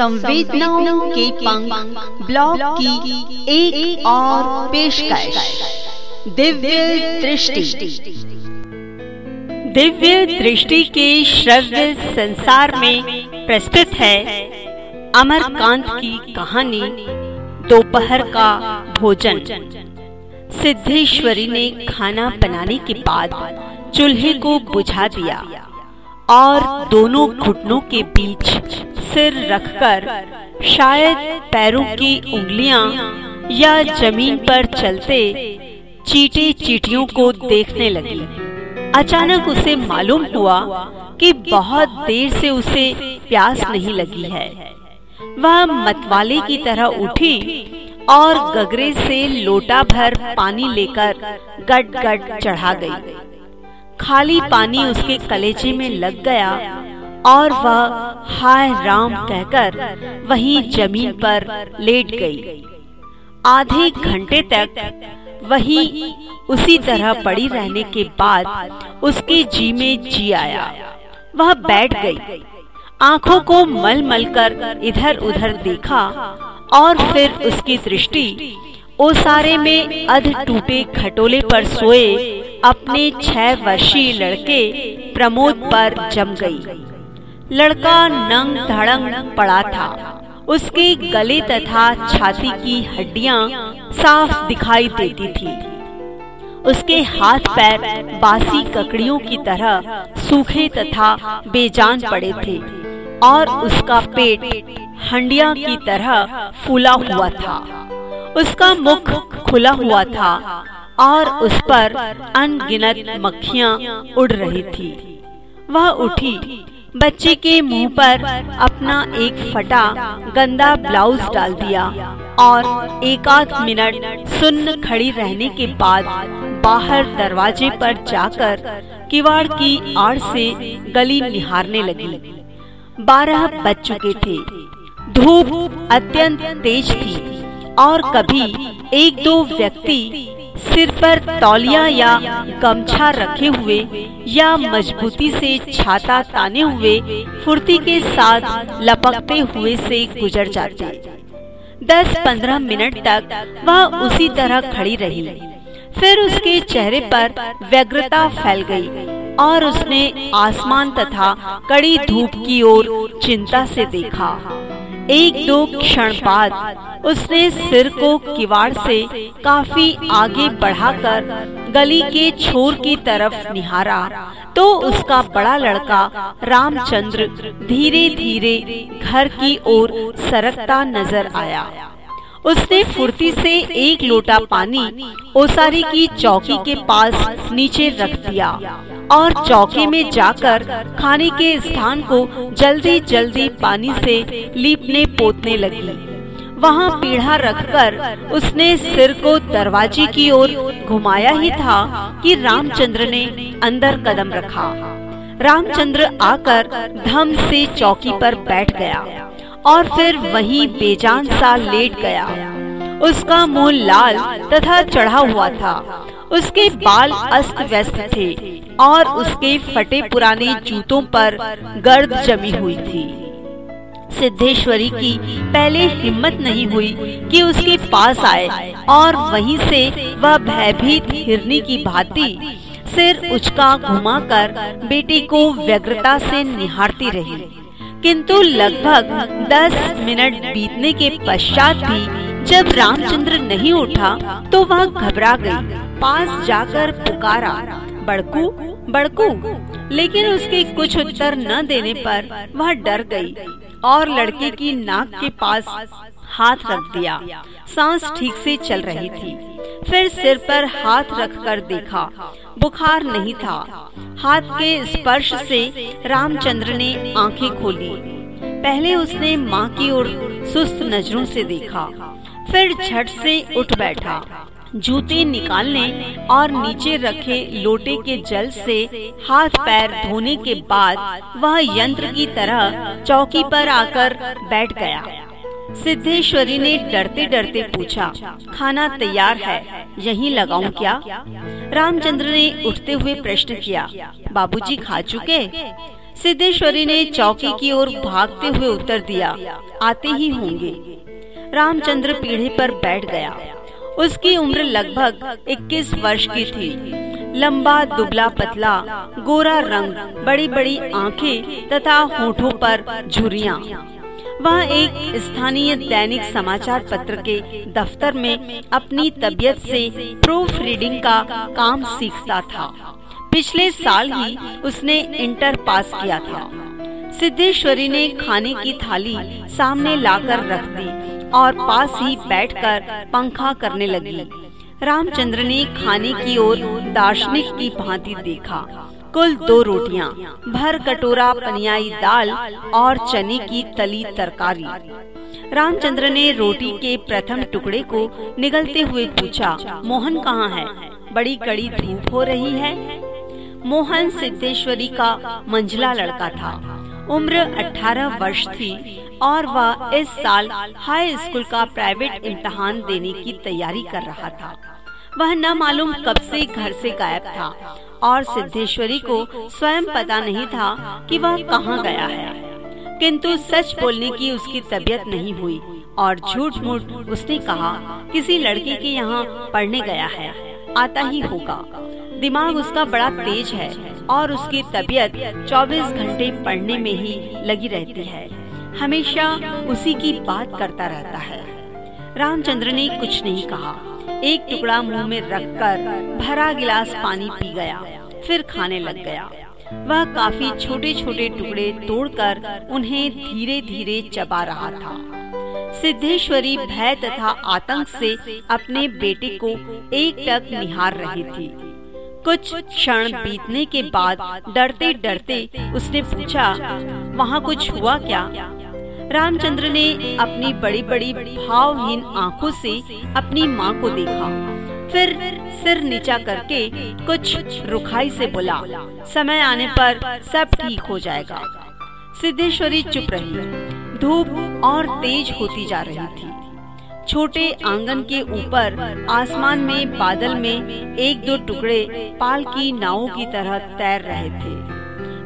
संवेदनाओं के पंख ब्लॉग की एक, और पेशकश। दिव्य दृष्टि। दिव्य दृष्टि के श्रव्य संसार में प्रस्तुत है अमरकांत की कहानी दोपहर का भोजन। सिद्धेश्वरी ने खाना बनाने के बाद चूल्हे को बुझा दिया। और दोनों घुटनों के बीच सिर रखकर शायद पैरों की उंगलियाँ या ज़मीन पर चलते चीटे चीटियों को देखने लगी। अचानक उसे मालूम हुआ कि बहुत देर से उसे प्यास नहीं लगी है। वह मतवाले की तरह उठी और गगरे से लोटा भर पानी लेकर गट गट चढ़ा गई। खाली पानी उसके कलेजे में लग गया और वह हाय राम कहकर वहीं ज़मीन पर लेट गई। आधे घंटे तक वही उसी तरह पड़ी रहने के बाद उसके जी में जी आया। वह बैठ गई। आँखों को मल मल कर इधर उधर देखा और फिर उसकी दृष्टि ओसारे में अध टूटे खटोले पर सोए अपने छह वर्षीय लड़के प्रमोद पर जम गई। लड़का नंग धड़ंग पड़ा था। उसके गले तथा छाती की हड्डियाँ साफ़ दिखाई देती थी। उसके हाथ पैर बासी ककड़ियों की तरह सूखे तथा बेजान पड़े थे और उसका पेट हंडिया की तरह फूला हुआ था। उसका मुख खुला हुआ था। और उस पर अनगिनत मक्खियाँ उड़ रही थी। वह उठी, बच्चे के मुँह पर अपना एक फटा, गंदा ब्लाउज डाल दिया और एक आध मिनट सुन्न खड़ी रहने के बाद बाहर दरवाजे पर जाकर किवाड़ की आड़ से गली निहारने लगी। बारह बज चुके थे। धूप अत्यंत तेज थी और कभी एक दो व्यक्ति सिर पर तौलिया या गमछा रखे हुए या मजबूती से छाता ताने हुए फुर्ती के साथ लपकते हुए से गुजर जाते। दस पंद्रह मिनट तक वह उसी तरह खड़ी रही। फिर उसके चेहरे पर व्यग्रता फैल गई और उसने आसमान तथा कड़ी धूप की ओर चिंता से देखा। एक दो क्षण बाद उसने सिर को किवाड़ से काफ़ी आगे बढ़ाकर गली के छोर की तरफ़ निहारा। तो उसका बड़ा लड़का रामचंद्र धीरे धीरे घर की ओर सरकता नज़र आया। उसने फुर्ती से एक लोटा पानी ओसारी की चौकी के पास नीचे रख दिया। और चौके में जाकर खाने के स्थान को जल्दी जल्दी पानी से लीपने पोतने लगी। वहाँ पीढ़ा रखकर उसने सिर को दरवाजे की ओर घुमाया ही था कि रामचंद्र ने अंदर कदम रखा। रामचंद्र आकर धम से चौकी पर बैठ गया। और फिर वहीं बेजान सा लेट गया। उसका मुँह लाल तथा चढ़ा हुआ था। उसके बाल अस्त व्यस्त थे और उसके फटे पुराने जूतों पर गर्द जमी हुई थी। सिद्धेश्वरी की पहले हिम्मत नहीं हुई कि उसके पास आए और वहीं से वह भयभीत हिरनी की भांति सिर उचका घुमाकर बेटी को व्यग्रता से निहारती रही। किंतु लगभग दस मिनट बीतने के पश्चात भी जब रामचंद्र नहीं उठा तो वह घबरा गई। पास जाकर पुकारा, बड़कू बड़कू। लेकिन उसके कुछ उत्तर न देने पर वह डर गई और लड़के की नाक के पास हाथ रख दिया। सांस ठीक से चल रही थी। फिर सिर पर हाथ रखकर देखा बुखार नहीं था। हाथ के स्पर्श से रामचंद्र ने आँखें खोली। पहले उसने माँ की ओर सुस्त नज़रों से देखा, फिर झट से उठ बैठा। जूते निकालने और नीचे रखे लोटे के जल से हाथ पैर धोने के बाद वह यंत्र की तरह चौकी पर आकर बैठ गया। सिद्धेश्वरी ने डरते डरते पूछा, खाना तैयार है? यहीं लगाऊँ क्या? रामचंद्र ने उठते हुए प्रश्न किया, बाबूजी खा चुके? सिद्धेश्वरी ने चौकी की ओर भागते हुए उत्तर दिया, आते ही होंगे। रामचंद्र पीढ़े पर बैठ गया। उसकी उम्र लगभग 21 वर्ष की थी। लंबा, दुबला पतला, गोरा रंग बड़ी बड़ी आँखें तथा होठों पर झुरिया। वह एक स्थानीय दैनिक समाचार पत्र के दफ्तर में अपनी तबीयत से प्रूफ रीडिंग का काम सीखता था। पिछले साल ही उसने इंटर पास किया था। सिद्धेश्वरी ने खाने की थाली सामने लाकर रख दी और पास ही बैठकर पंखा करने लगी। रामचंद्र ने खाने की ओर दार्शनिक की भांति देखा। कुल दो रोटियाँ, भर कटोरा पनियाई दाल और चने की तली तरकारी। रामचंद्र ने रोटी के प्रथम टुकड़े को निगलते हुए पूछा मोहन कहाँ है? बड़ी कड़ी धूप हो रही है? मोहन सिद्धेश्वरी का मंझला लड़का था। उम्र 18 वर्ष थी और वह इस साल हाई स्कूल का प्राइवेट इम्तहान देने की तैयारी कर रहा था। वह न मालूम कब से घर से गायब था और सिद्धेश्वरी को स्वयं पता नहीं था कि वह कहाँ गया है। किंतु सच बोलने की उसकी तबीयत नहीं हुई और झूठ मूठ उसने कहा, किसी लड़की के यहाँ पढ़ने गया है, आता ही होगा। दिमाग उसका बड़ा तेज है और उसकी तबीयत 24 घंटे पढ़ने में ही लगी रहती है। हमेशा उसी की बात करता रहता है। रामचंद्र ने कुछ नहीं कहा। एक टुकड़ा मुँह में रखकर भरा गिलास पानी पी गया, फिर खाने लग गया। वह काफ़ी छोटे छोटे टुकड़े तोड़कर उन्हें धीरे धीरे चबा रहा था। सिद्धेश्वरी भय तथा आतंक से अपने बेटे को एक टक निहार रही थी। कुछ क्षण बीतने के बाद डरते डरते उसने पूछा, वहाँ कुछ हुआ क्या? रामचंद्र ने अपनी बड़ी बड़ी भावहीन आँखों से अपनी माँ को देखा। फिर सिर नीचा करके कुछ रुखाई से बोला, समय आने पर सब ठीक हो जाएगा। सिद्धेश्वरी चुप रही। धूप और तेज होती जा रही थी। छोटे आँगन के ऊपर आसमान में बादल में एक दो टुकड़े पाल की नावों की तरह तैर रहे थे।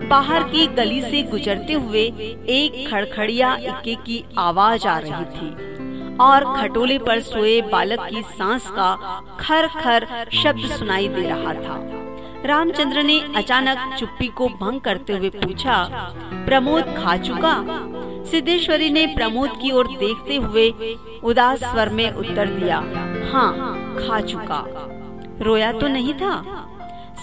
बाहर की गली से गुजरते हुए एक खड़खड़िया इक्के की आवाज़ आ रही थी और खटोले पर सोए बालक की सांस का खर खर शब्द सुनाई दे रहा था। रामचंद्र ने अचानक चुप्पी को भंग करते हुए पूछा, प्रमोद खा चुका? सिद्धेश्वरी ने प्रमोद की ओर देखते हुए उदास स्वर में उत्तर दिया हाँ खा चुका। रोया तो नहीं था?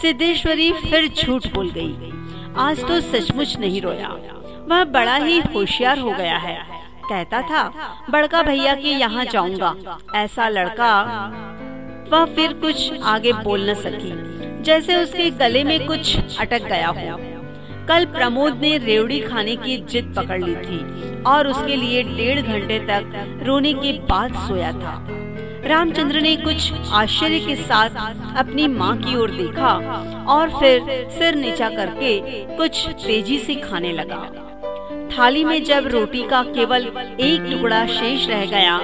सिद्धेश्वरी फिर झूठ बोल गई। आज तो सचमुच नहीं रोया। वह बड़ा ही होशियार हो गया है। कहता था, बड़का भैया के यहाँ जाऊँगा। ऐसा लड़का वह फिर कुछ आगे बोल न सकी। जैसे उसके गले में कुछ अटक गया हो। कल प्रमोद ने रेवड़ी खाने की जिद पकड़ ली थी और उसके लिए डेढ़ घंटे तक रोने के बाद सोया था। रामचंद्र ने कुछ आश्चर्य के साथ अपनी माँ की ओर देखा और फिर सिर नीचा करके कुछ तेज़ी से खाने लगा। थाली में जब रोटी का केवल एक टुकड़ा शेष रह गया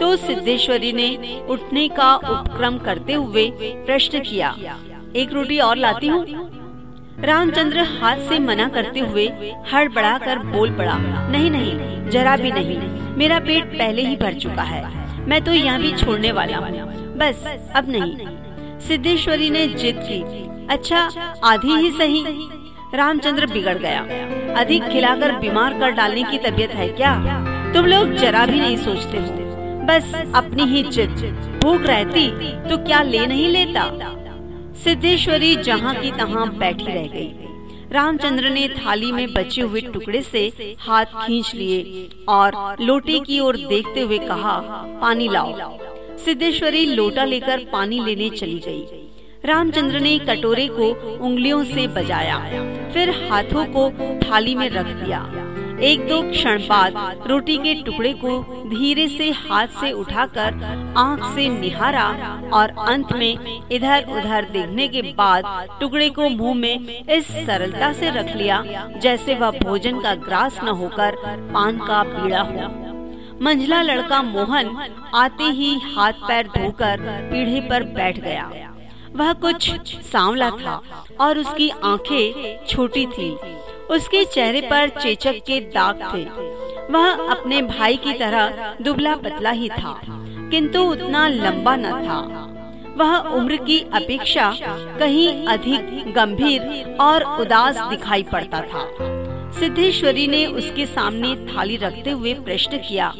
तो सिद्धेश्वरी ने उठने का उपक्रम करते हुए प्रश्न किया, एक रोटी और लाती हूँ? रामचंद्र हाथ से मना करते हुए हड़बड़ा कर बोल पड़ा, नहीं नहीं, जरा भी नहीं, मेरा पेट पहले ही भर चुका है। मैं तो यहाँ भी छोड़ने वाला हूँ। बस, अब नहीं। सिद्धेश्वरी ने जिद की। अच्छा आधी ही सही। रामचंद्र बिगड़ गया। अधिक खिलाकर बीमार कर डालने की तबीयत है क्या? तुम लोग जरा भी नहीं सोचते बस, अपनी ही जिद। भूख रहती तो क्या ले नहीं लेता? सिद्धेश्वरी जहाँ की तहाँ बैठी रह गई। रामचंद्र ने थाली में बचे हुए टुकड़े से हाथ खींच लिए और लोटे की ओर देखते हुए कहा, पानी लाओ सिद्धेश्वरी लोटा लेकर पानी लेने चली गई। रामचंद्र ने कटोरे को उंगलियों से बजाया, फिर हाथों को थाली में रख दिया एक दो क्षण बाद रोटी के टुकड़े को धीरे से हाथ से उठाकर आँख से निहारा और अंत में इधर उधर देखने के बाद टुकड़े को मुँह में इस सरलता से रख लिया, जैसे वह भोजन का ग्रास न होकर पान का पीड़ा हो। मंझला लड़का मोहन आते ही हाथ पैर धोकर पीढ़े पर बैठ गया। वह कुछ सांवला था और उसकी आँखें छोटी थी। उसके चेहरे पर चेचक के दाग थे। वह अपने भाई की तरह दुबला पतला ही था किंतु उतना लंबा न था। वह उम्र की अपेक्षा कहीं अधिक गंभीर और उदास दिखाई पड़ता था। सिद्धेश्वरी ने उसके सामने थाली रखते हुए प्रश्न किया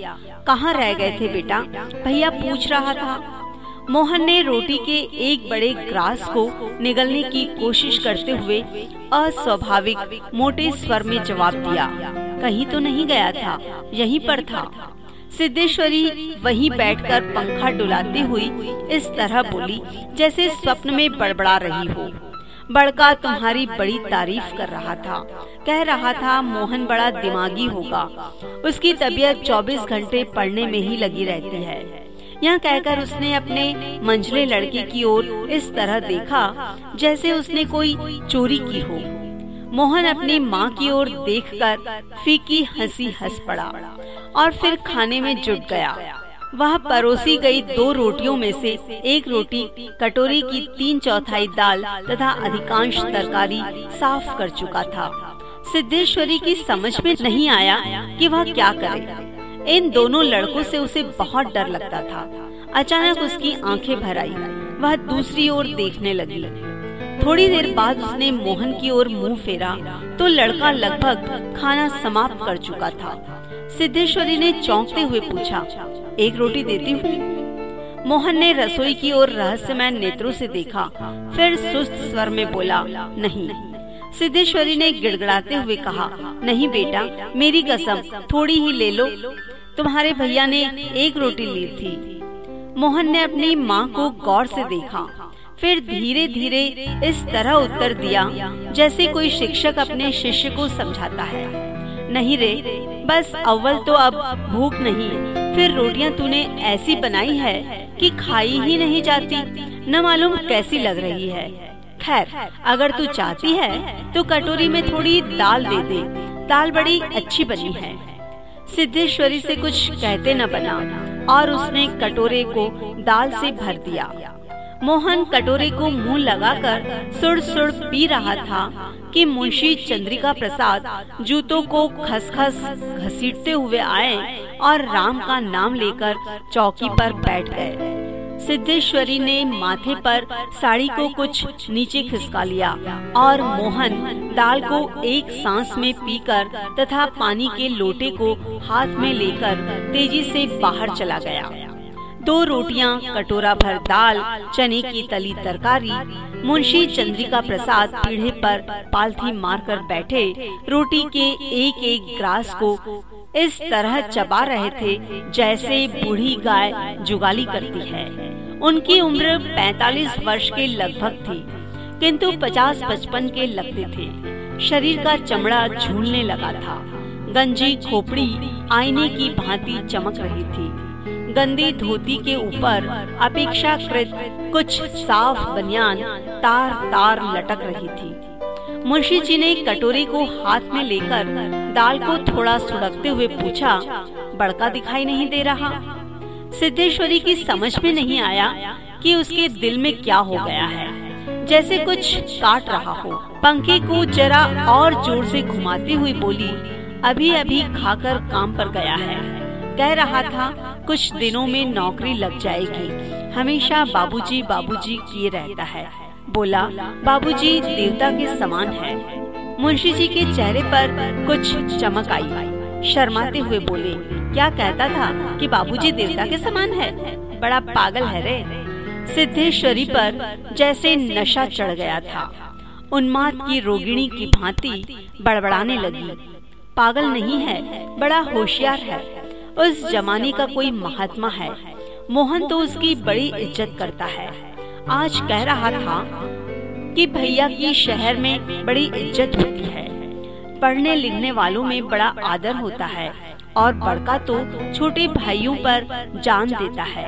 कहाँ रह गए थे बेटा? भैया पूछ रहा था। मोहन ने रोटी के एक बड़े ग्रास को निगलने की कोशिश करते हुए अस्वाभाविक मोटे स्वर में जवाब दिया, कहीं तो नहीं गया था, यहीं पर था। सिद्धेश्वरी वहीं बैठकर पंखा डुलाती हुई इस तरह बोली, जैसे स्वप्न में बड़बड़ा रही हो। बड़का तुम्हारी बड़ी तारीफ़ कर रहा था। कह रहा था, मोहन बड़ा दिमागी होगा। उसकी तबीयत 24 घंटे पढ़ने में ही लगी रहती है। यह कहकर उसने अपने मंझले लड़के की ओर इस तरह देखा, जैसे उसने कोई चोरी की हो। मोहन अपनी माँ की ओर देखकर फीकी हँसी हंस पड़ा और फिर खाने में जुट गया। वह परोसी गई दो रोटियों में से एक रोटी, कटोरी की तीन चौथाई दाल तथा अधिकांश तरकारी साफ़ कर चुका था। सिद्धेश्वरी की समझ में नहीं आया कि वह क्या करे। इन दोनों लड़कों से उसे बहुत डर लगता था। अचानक उसकी आँखें भर आई, वह दूसरी ओर देखने लगी। थोड़ी देर बाद उसने मोहन की ओर मुँह फेरा तो लड़का लगभग खाना समाप्त कर चुका था। सिद्धेश्वरी ने चौंकते हुए पूछा, एक रोटी देती हूँ? मोहन ने रसोई की ओर रहस्यमय नेत्रों से देखा, फिर सुस्त स्वर में बोला, नहीं। सिद्धेश्वरी ने गिड़गड़ाते हुए कहा, नहीं बेटा, मेरी कसम, थोड़ी ही ले लो। तुम्हारे भैया ने एक रोटी ली थी। मोहन ने अपनी माँ को गौर से देखा। फिर धीरे धीरे इस तरह उत्तर दिया, जैसे कोई शिक्षक अपने शिष्य को समझाता है। नहीं रे, बस अव्वल तो अब भूख नहीं फिर रोटियाँ तूने ऐसी बनाई है कि खाई ही नहीं जाती। न मालूम कैसी लग रही है। खैर, अगर तू चाहती है तो कटोरी में थोड़ी दाल दे दे। दाल बड़ी अच्छी बनी है। सिद्धेश्वरी से कुछ कहते न बना, और उसने कटोरे को दाल से भर दिया। मोहन कटोरे को मुँह लगाकर सुड़ सुड़ पी रहा था कि मुंशी चंद्रिका प्रसाद जूतों को खसखस घसीटते हुए आए और राम का नाम लेकर चौकी पर बैठ गए। सिद्धेश्वरी ने माथे पर साड़ी को कुछ नीचे खिसका लिया और मोहन दाल को एक सांस में पीकर तथा पानी के लोटे को हाथ में लेकर तेज़ी से बाहर चला गया। दो रोटियाँ, कटोरा भर दाल, चने की तली तरकारी, मुंशी चंद्रिका प्रसाद पीढ़े पर पालथी मारकर बैठे रोटी के एक एक ग्रास को इस तरह चबा रहे थे जैसे बूढ़ी गाय जुगाली करती है। उनकी उम्र 45 वर्ष के लगभग थी। किंतु 50-55 के लगते थे। शरीर का चमड़ा झूलने लगा था। गंजी खोपड़ी आईने की भांति चमक रही थी। गंदी धोती के ऊपर अपेक्षाकृत कुछ साफ़ बनियान तार तार लटक रही थी। मुंशी जी ने कटोरी को हाथ में लेकर दाल को थोड़ा सुड़कते हुए पूछा, बड़का दिखाई नहीं दे रहा? सिद्धेश्वरी की समझ में नहीं आया कि उसके दिल में क्या हो गया है। जैसे कुछ काट रहा हो, पंखे को जरा और ज़ोर से घुमाती हुई बोली, अभी अभी खाकर काम पर गया है। कह रहा था, कुछ दिनों में नौकरी लग जाएगी। हमेशा बाबूजी बाबूजी किए रहता है। बोला, बाबूजी देवता के समान है। मुंशी जी के चेहरे पर कुछ चमक आई। शर्माते हुए बोले, क्या कहता था कि बाबूजी देवता के समान है? बड़ा पागल है रे। सिद्धेश्वरी पर जैसे नशा चढ़ गया था। उन्माद की रोगिणी की भांति बड़बड़ाने लगी। पागल नहीं है, बड़ा होशियार है। उस जमाने का कोई महात्मा है। मोहन तो उसकी बड़ी इज़्ज़त करता है। आज कह रहा था कि भैया की शहर में बड़ी इज़्ज़त होती है। पढ़ने लिखने वालों में बड़ा आदर होता है और बड़का तो छोटे भाइयों पर जान देता है।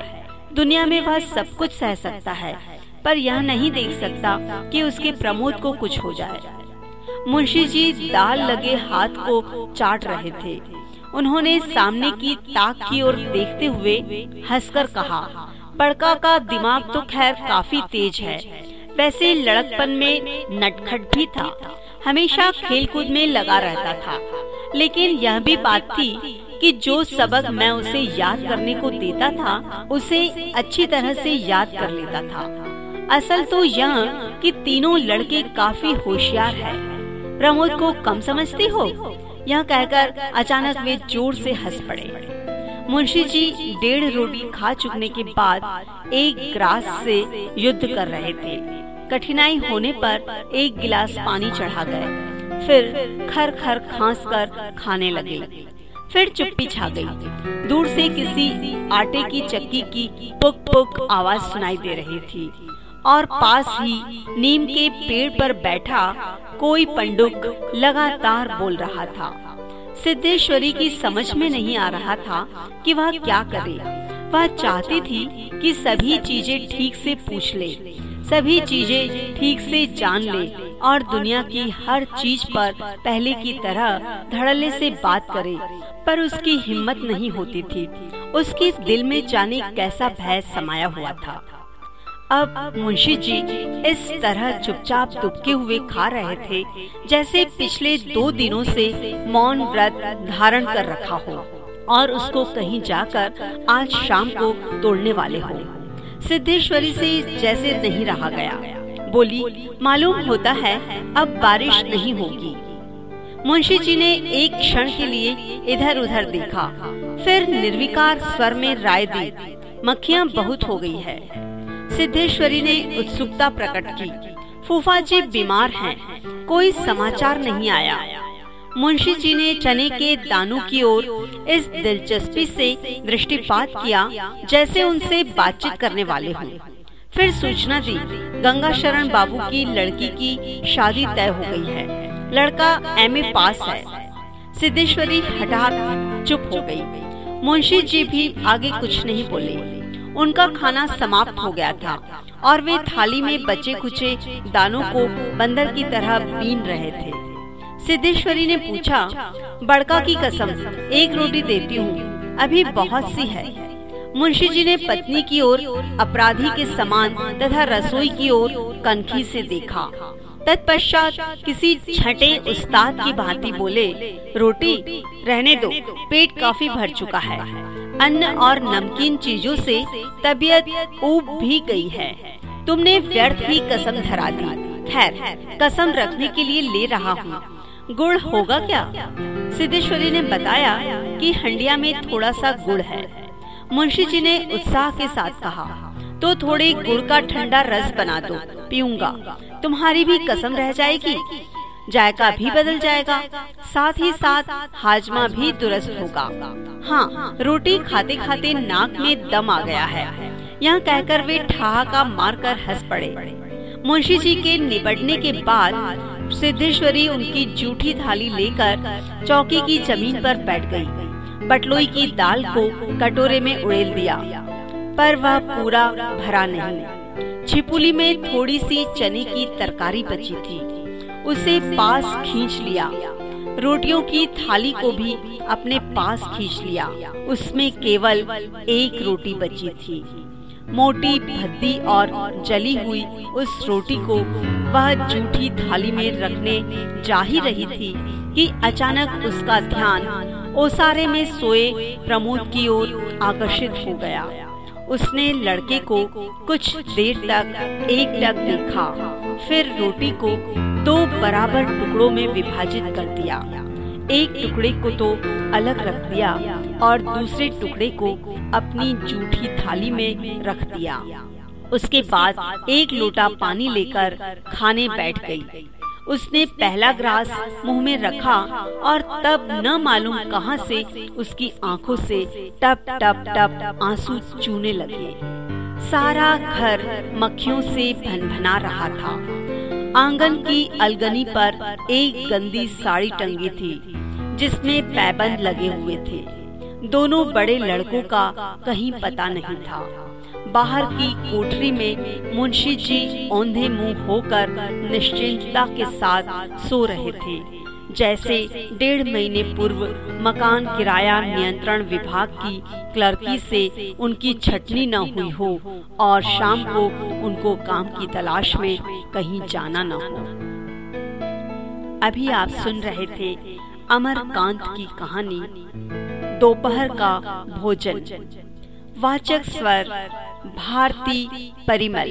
दुनिया में वह सब कुछ सह सकता है, पर यह नहीं देख सकता कि उसके प्रमोद को कुछ हो जाए। मुंशी जी दाल लगे हाथ को चाट रहे थे। उन्होंने सामने की ताक की ओर देखते हुए हंसकर कहा, बड़का का दिमाग तो खैर काफ़ी तेज है। वैसे लड़कपन में नटखट भी था। हमेशा खेलकूद में लगा रहता था। लेकिन यह भी बात थी कि जो सबक मैं उसे याद करने को देता था, उसे अच्छी तरह से याद कर लेता था। असल तो यह कि तीनों लड़के काफ़ी होशियार है। प्रमोद को कम समझती हो? यह कहकर अचानक वे ज़ोर से हंस पड़े। मुंशी जी डेढ़ रोटी खा चुकने के बाद एक ग्रास से युद्ध कर रहे थे। कठिनाई होने पर एक गिलास पानी चढ़ा गए। फिर खर खर खांस कर खाने लगे। फिर चुप्पी छा गई। दूर से किसी आटे की चक्की की पुक पुक आवाज़ सुनाई दे रही थी। और पास ही नीम के पेड़ पर बैठा कोई पंडुक लगातार बोल रहा था। सिद्धेश्वरी की समझ में नहीं आ रहा था कि वह क्या करे। वह चाहती थी कि सभी चीज़ें ठीक से पूछ ले। सभी चीज़ें ठीक से जान ले और दुनिया की हर चीज़ पर पहले की तरह धड़ल्ले से बात करे। पर उसकी हिम्मत नहीं होती थी। उसके दिल में जाने कैसा भय समाया हुआ था। अब मुंशी जी इस तरह चुपचाप दुबके हुए खा रहे थे, जैसे पिछले दो दिनों से मौन व्रत धारण कर रखा हो और उसको कहीं जाकर आज शाम को तोड़ने वाले हो। सिद्धेश्वरी से जैसे नहीं रहा गया। बोली मालूम होता है अब बारिश नहीं होगी। मुंशी जी ने एक क्षण के लिए इधर उधर देखा। फिर निर्विकार स्वर में राय दी मक्खियाँ बहुत हो गई है। सिद्धेश्वरी ने उत्सुकता प्रकट की। फूफा जी बीमार हैं, कोई समाचार नहीं आया। मुंशी जी ने चने के दानों की ओर इस दिलचस्पी से दृष्टिपात किया, जैसे उनसे बातचीत करने वाले हों। फिर सूचना दी, गंगा शरण बाबू की लड़की की शादी तय हो गई है लड़का एमए पास है सिद्धेश्वरी हठात चुप हो गई। मुंशी जी भी आगे कुछ नहीं बोले उनका खाना समाप्त हो गया था और वे थाली में बचे कुचे दानों को बंदर की तरह बीन रहे थे सिद्धेश्वरी ने पूछा, बड़का की कसम, एक रोटी देती हूँ, अभी बहुत सी है। मुंशी जी ने पत्नी की ओर, अपराधी के समान तथा रसोई की ओर कनखी से देखा। तत्पश्चात किसी छठे उस्ताद की भांति बोले, रोटी, रहने दो, पेट काफ़ी भर चुका है। अन्न और नमकीन चीज़ों से तबीयत ऊब भी गई है। तुमने व्यर्थ ही कसम धरा दी। खैर, कसम रखने के लिए ले रहा हूँ। गुड़ होगा क्या? सिद्धेश्वरी ने बताया कि हंडिया में थोड़ा सा गुड़ है। मुंशी जी ने उत्साह के साथ कहा तो थोड़े गुड़ का ठंडा रस बना दो, पीऊँगा। तुम्हारी भी कसम रह जाएगी। जायका भी बदल जाएगा। साथ ही साथ हाजमा भी दुरुस्त होगा। हाँ रोटी खाते खाते नाक में दम आ गया है। यहाँ कहकर वे ठहाका मारकर हंस पड़े। मुंशी जी के निबटने के बाद सिद्धेश्वरी उनकी जूठी थाली लेकर चौकी की ज़मीन पर बैठ गई। बटलोई की दाल को कटोरे में उड़ेल दिया। पर वह पूरा भरा नहीं। छिपुली में थोड़ी सी चने की तरकारी बची थी। उसे पास खींच लिया। रोटियों की थाली को भी अपने पास खींच लिया। उसमें केवल एक रोटी बची थी। मोटी भद्दी और जली हुई उस रोटी को वह जूठी थाली में रखने जा ही रही थी कि अचानक उसका ध्यान ओसारे में सोए प्रमोद की ओर आकर्षित हो गया। उसने लड़के को कुछ देर तक एक टक देखा, फिर रोटी को दो बराबर टुकड़ों में विभाजित कर दिया। एक टुकड़े को तो अलग रख दिया और दूसरे टुकड़े को अपनी जूठी थाली में रख दिया। उसके बाद एक लोटा पानी लेकर खाने बैठ गई। उसने पहला ग्रास मुँह में रखा और तब न मालूम कहाँ से उसकी आँखों से टप टप टप आँसू चूने लगे। सारा घर मक्खियों से भनभना रहा था। आँगन की अलगनी पर एक गंदी साड़ी टंगी थी। जिसमें पैबंद लगे हुए थे। दोनों बड़े लड़कों का कहीं पता नहीं था। बाहर की कोठरी में मुंशी जी औंधे मुँह होकर निश्चिंतता के साथ सो रहे थे। जैसे डेढ़ महीने पूर्व मकान किराया नियंत्रण विभाग की क्लर्की से उनकी छटनी न हुई हो और शाम को उनको काम की तलाश में कहीं जाना न हो। अभी आप सुन रहे थे अमर कांत की कहानी दोपहर का भोजन। वाचक स्वर भारती परिमल।